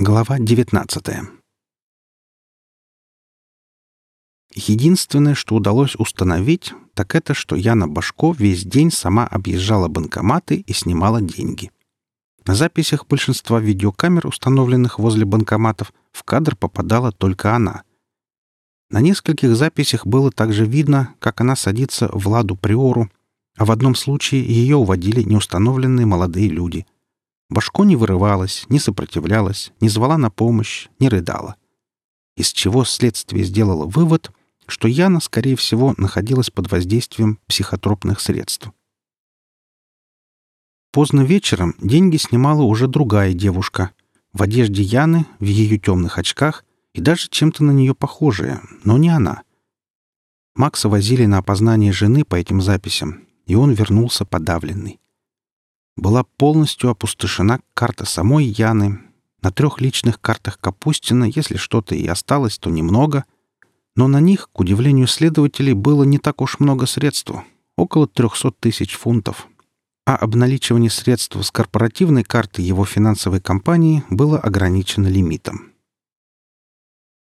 Глава 19 Единственное, что удалось установить, так это, что Яна Башко весь день сама объезжала банкоматы и снимала деньги. На записях большинства видеокамер, установленных возле банкоматов, в кадр попадала только она. На нескольких записях было также видно, как она садится в ладу Приору, а в одном случае ее уводили неустановленные молодые люди. Башко не вырывалась, не сопротивлялась, не звала на помощь, не рыдала. Из чего следствие сделало вывод, что Яна, скорее всего, находилась под воздействием психотропных средств. Поздно вечером деньги снимала уже другая девушка. В одежде Яны, в ее темных очках и даже чем-то на нее похожая, но не она. Макса возили на опознание жены по этим записям, и он вернулся подавленный. Была полностью опустошена карта самой Яны. На трех личных картах Капустина, если что-то и осталось, то немного. Но на них, к удивлению следователей, было не так уж много средств — около 300 тысяч фунтов. А обналичивание средств с корпоративной карты его финансовой компании было ограничено лимитом.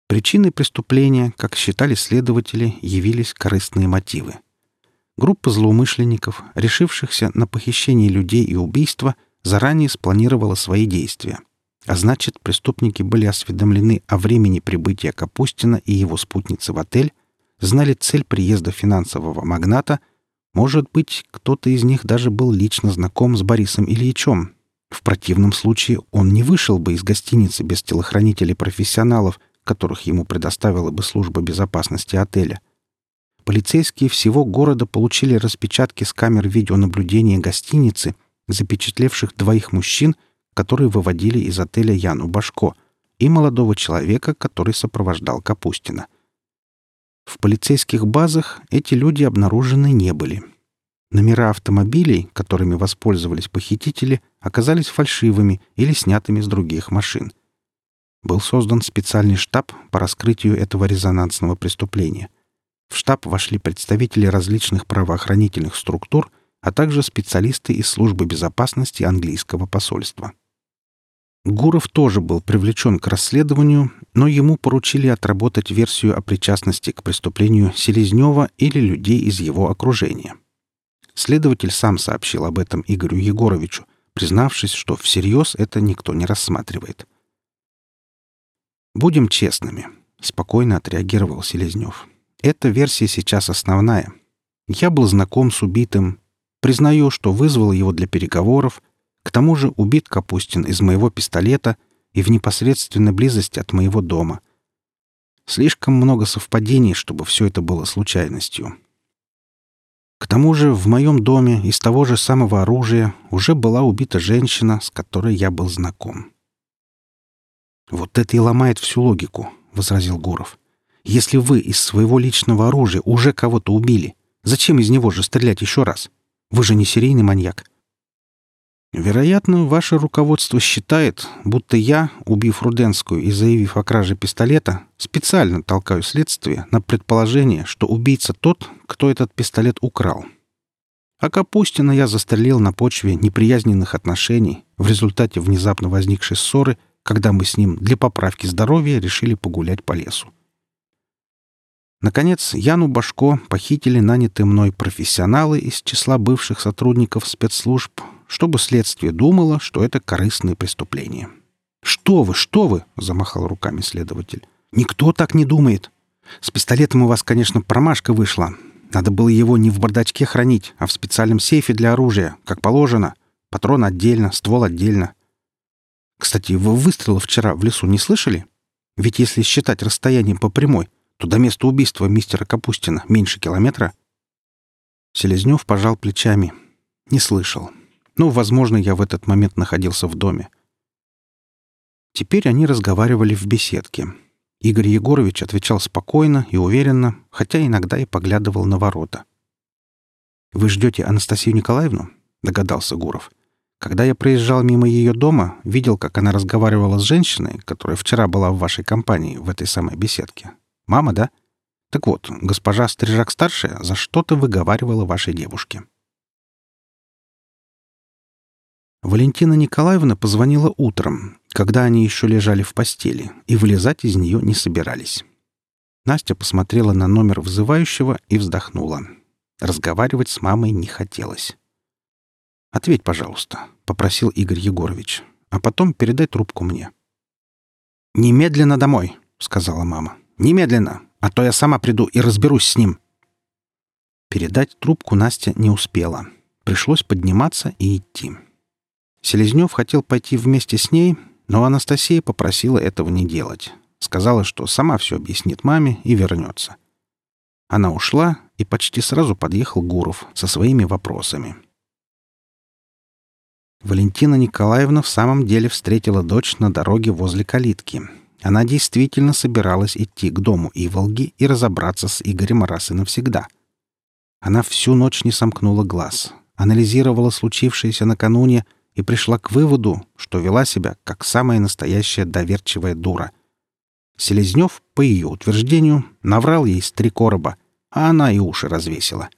Причиной преступления, как считали следователи, явились корыстные мотивы — Группа злоумышленников, решившихся на похищение людей и убийство, заранее спланировала свои действия. А значит, преступники были осведомлены о времени прибытия Капустина и его спутницы в отель, знали цель приезда финансового магната, может быть, кто-то из них даже был лично знаком с Борисом Ильичем. В противном случае он не вышел бы из гостиницы без телохранителей-профессионалов, которых ему предоставила бы служба безопасности отеля — полицейские всего города получили распечатки с камер видеонаблюдения гостиницы, запечатлевших двоих мужчин, которые выводили из отеля Яну Башко, и молодого человека, который сопровождал Капустина. В полицейских базах эти люди обнаружены не были. Номера автомобилей, которыми воспользовались похитители, оказались фальшивыми или снятыми с других машин. Был создан специальный штаб по раскрытию этого резонансного преступления — в штаб вошли представители различных правоохранительных структур, а также специалисты из службы безопасности английского посольства. Гуров тоже был привлечен к расследованию, но ему поручили отработать версию о причастности к преступлению Селезнева или людей из его окружения. Следователь сам сообщил об этом Игорю Егоровичу, признавшись, что всерьез это никто не рассматривает. «Будем честными», — спокойно отреагировал Селезнев. Эта версия сейчас основная. Я был знаком с убитым. Признаю, что вызвал его для переговоров. К тому же убит Капустин из моего пистолета и в непосредственной близости от моего дома. Слишком много совпадений, чтобы все это было случайностью. К тому же в моем доме из того же самого оружия уже была убита женщина, с которой я был знаком. «Вот это и ломает всю логику», — возразил Гуров. Если вы из своего личного оружия уже кого-то убили, зачем из него же стрелять еще раз? Вы же не серийный маньяк. Вероятно, ваше руководство считает, будто я, убив Руденскую и заявив о краже пистолета, специально толкаю следствие на предположение, что убийца тот, кто этот пистолет украл. А Капустина я застрелил на почве неприязненных отношений в результате внезапно возникшей ссоры, когда мы с ним для поправки здоровья решили погулять по лесу. Наконец, Яну Башко похитили нанятые мной профессионалы из числа бывших сотрудников спецслужб, чтобы следствие думало, что это корыстное преступление. «Что вы, что вы!» — замахал руками следователь. «Никто так не думает. С пистолетом у вас, конечно, промашка вышла. Надо было его не в бардачке хранить, а в специальном сейфе для оружия, как положено. Патрон отдельно, ствол отдельно. Кстати, вы выстрелы вчера в лесу не слышали? Ведь если считать расстояние по прямой — то до места убийства мистера Капустина меньше километра. Селезнев пожал плечами. Не слышал. Ну, возможно, я в этот момент находился в доме. Теперь они разговаривали в беседке. Игорь Егорович отвечал спокойно и уверенно, хотя иногда и поглядывал на ворота. «Вы ждете Анастасию Николаевну?» — догадался Гуров. «Когда я проезжал мимо ее дома, видел, как она разговаривала с женщиной, которая вчера была в вашей компании в этой самой беседке. Мама, да? Так вот, госпожа Стрижак-старшая за что-то выговаривала вашей девушке. Валентина Николаевна позвонила утром, когда они еще лежали в постели и вылезать из нее не собирались. Настя посмотрела на номер вызывающего и вздохнула. Разговаривать с мамой не хотелось. «Ответь, пожалуйста», — попросил Игорь Егорович, «а потом передай трубку мне». «Немедленно домой», — сказала мама. «Немедленно, а то я сама приду и разберусь с ним». Передать трубку Настя не успела. Пришлось подниматься и идти. Селезнев хотел пойти вместе с ней, но Анастасия попросила этого не делать. Сказала, что сама все объяснит маме и вернется. Она ушла, и почти сразу подъехал Гуров со своими вопросами. Валентина Николаевна в самом деле встретила дочь на дороге возле калитки. Она действительно собиралась идти к дому Иволги и разобраться с Игорем раз и навсегда. Она всю ночь не сомкнула глаз, анализировала случившееся накануне — и пришла к выводу, что вела себя как самая настоящая доверчивая дура. Селезнев, по ее утверждению, наврал ей с три короба, а она и уши развесила.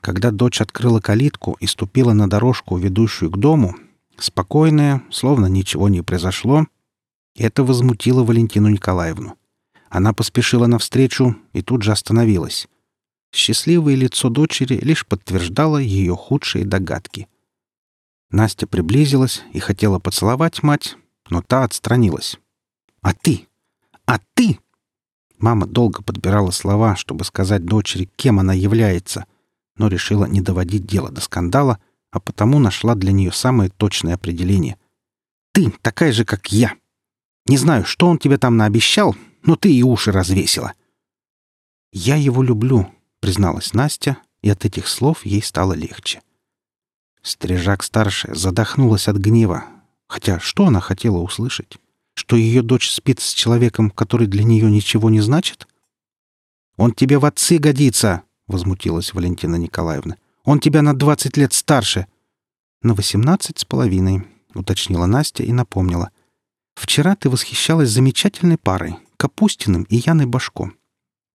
Когда дочь открыла калитку и ступила на дорожку, ведущую к дому, спокойная, словно ничего не произошло, это возмутило Валентину Николаевну. Она поспешила навстречу и тут же остановилась. Счастливое лицо дочери лишь подтверждало ее худшие догадки — Настя приблизилась и хотела поцеловать мать, но та отстранилась. «А ты? А ты?» Мама долго подбирала слова, чтобы сказать дочери, кем она является, но решила не доводить дело до скандала, а потому нашла для нее самое точное определение. «Ты такая же, как я. Не знаю, что он тебе там наобещал, но ты и уши развесила». «Я его люблю», — призналась Настя, и от этих слов ей стало легче. Стрижак-старшая задохнулась от гнева. Хотя что она хотела услышать? Что ее дочь спит с человеком, который для нее ничего не значит? «Он тебе в отцы годится!» — возмутилась Валентина Николаевна. «Он тебя на двадцать лет старше!» «На восемнадцать с половиной», — уточнила Настя и напомнила. «Вчера ты восхищалась замечательной парой — Капустиным и Яной Башко.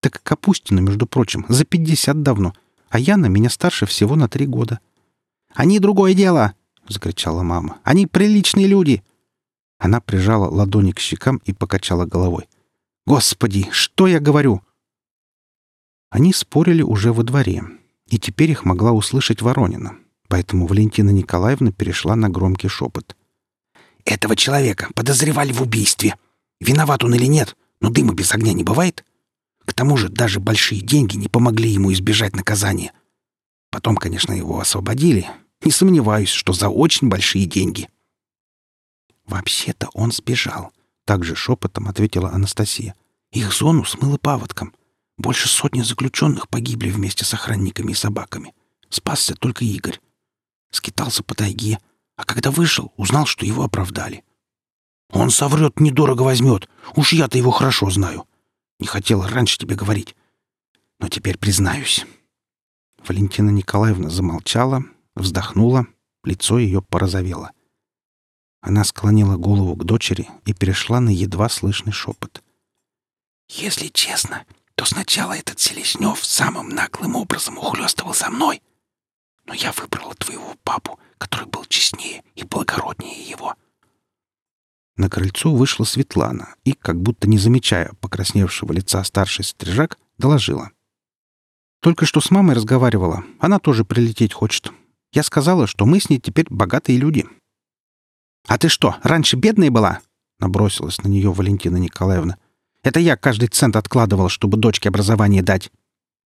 Так Капустина, между прочим, за пятьдесят давно, а Яна меня старше всего на три года». Они другое дело!» — закричала мама. «Они приличные люди!» Она прижала ладони к щекам и покачала головой. «Господи, что я говорю?» Они спорили уже во дворе, и теперь их могла услышать Воронина, поэтому Валентина Николаевна перешла на громкий шепот. «Этого человека подозревали в убийстве. Виноват он или нет, но дыма без огня не бывает. К тому же даже большие деньги не помогли ему избежать наказания. Потом, конечно, его освободили, не сомневаюсь, что за очень большие деньги. Вообще-то он сбежал, также шепотом ответила Анастасия. Их зону смыло паводком. Больше сотни заключенных погибли вместе с охранниками и собаками. Спасся только Игорь. Скитался по тайге, а когда вышел, узнал, что его оправдали. Он соврет, недорого возьмет. Уж я-то его хорошо знаю. Не хотела раньше тебе говорить. Но теперь признаюсь. Валентина Николаевна замолчала, вздохнула, лицо ее порозовело. Она склонила голову к дочери и перешла на едва слышный шепот. «Если честно, то сначала этот Селезнев самым наглым образом ухлёстывал за мной. Но я выбрала твоего папу, который был честнее и благороднее его». На крыльцо вышла Светлана и, как будто не замечая покрасневшего лица старшей стрижак, доложила. «Только что с мамой разговаривала. Она тоже прилететь хочет. Я сказала, что мы с ней теперь богатые люди. «А ты что, раньше бедной была?» — набросилась на нее Валентина Николаевна. «Это я каждый цент откладывал, чтобы дочке образование дать.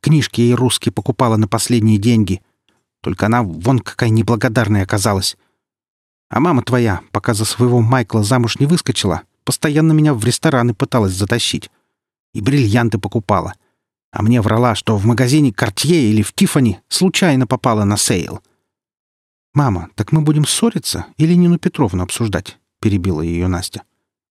Книжки ей русские покупала на последние деньги. Только она вон какая неблагодарная оказалась. А мама твоя, пока за своего Майкла замуж не выскочила, постоянно меня в рестораны пыталась затащить. И бриллианты покупала. А мне врала, что в магазине Картье или в Тиффани случайно попала на sale. «Мама, так мы будем ссориться или Нину Петровну обсуждать?» — перебила ее Настя.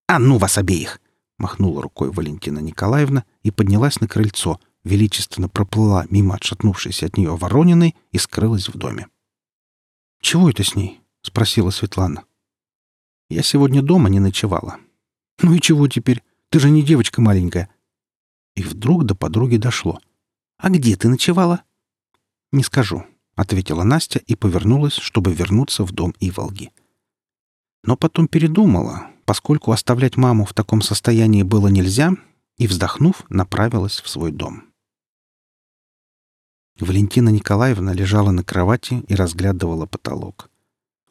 «А ну вас обеих!» — махнула рукой Валентина Николаевна и поднялась на крыльцо, величественно проплыла мимо отшатнувшейся от нее Ворониной и скрылась в доме. «Чего это с ней?» — спросила Светлана. «Я сегодня дома не ночевала». «Ну и чего теперь? Ты же не девочка маленькая». И вдруг до подруги дошло. «А где ты ночевала?» «Не скажу. — ответила Настя и повернулась, чтобы вернуться в дом Иволги. Но потом передумала, поскольку оставлять маму в таком состоянии было нельзя, и, вздохнув, направилась в свой дом. Валентина Николаевна лежала на кровати и разглядывала потолок.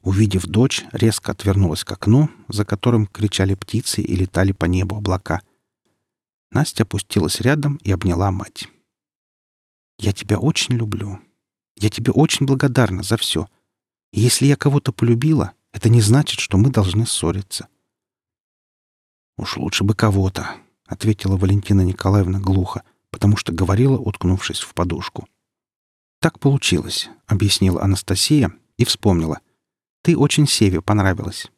Увидев дочь, резко отвернулась к окну, за которым кричали птицы и летали по небу облака. Настя опустилась рядом и обняла мать. «Я тебя очень люблю. Я тебе очень благодарна за все. И если я кого-то полюбила, это не значит, что мы должны ссориться». «Уж лучше бы кого-то», — ответила Валентина Николаевна глухо, потому что говорила, уткнувшись в подушку. «Так получилось», — объяснила Анастасия и вспомнила. «Ты очень Севе понравилась».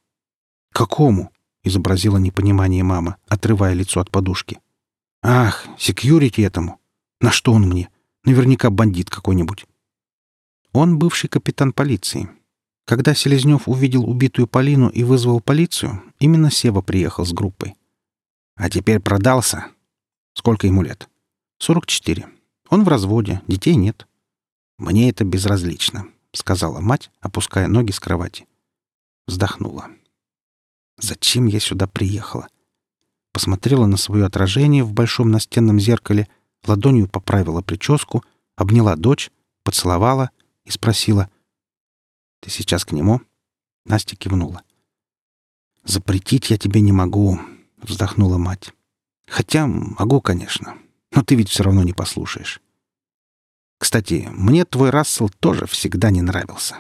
«Какому?» — изобразила непонимание мама, отрывая лицо от подушки. «Ах, секьюрити этому! На что он мне? Наверняка бандит какой-нибудь». Он бывший капитан полиции. Когда Селезнев увидел убитую Полину и вызвал полицию, именно Сева приехал с группой. А теперь продался. Сколько ему лет? Сорок четыре. Он в разводе, детей нет. Мне это безразлично, сказала мать, опуская ноги с кровати. Вздохнула. Зачем я сюда приехала? посмотрела на свое отражение в большом настенном зеркале, ладонью поправила прическу, обняла дочь, поцеловала и спросила. «Ты сейчас к нему?» Настя кивнула. «Запретить я тебе не могу», — вздохнула мать. «Хотя могу, конечно, но ты ведь все равно не послушаешь. Кстати, мне твой Рассел тоже всегда не нравился».